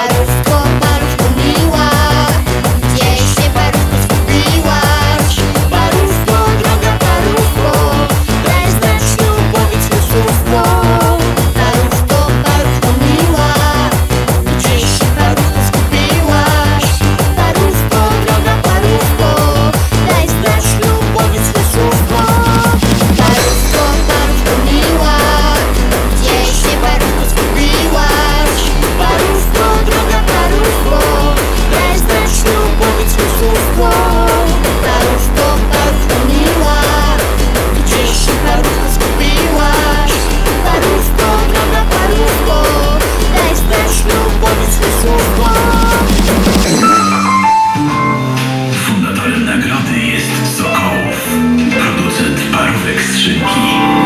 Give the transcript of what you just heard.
I kawałek skrzynki.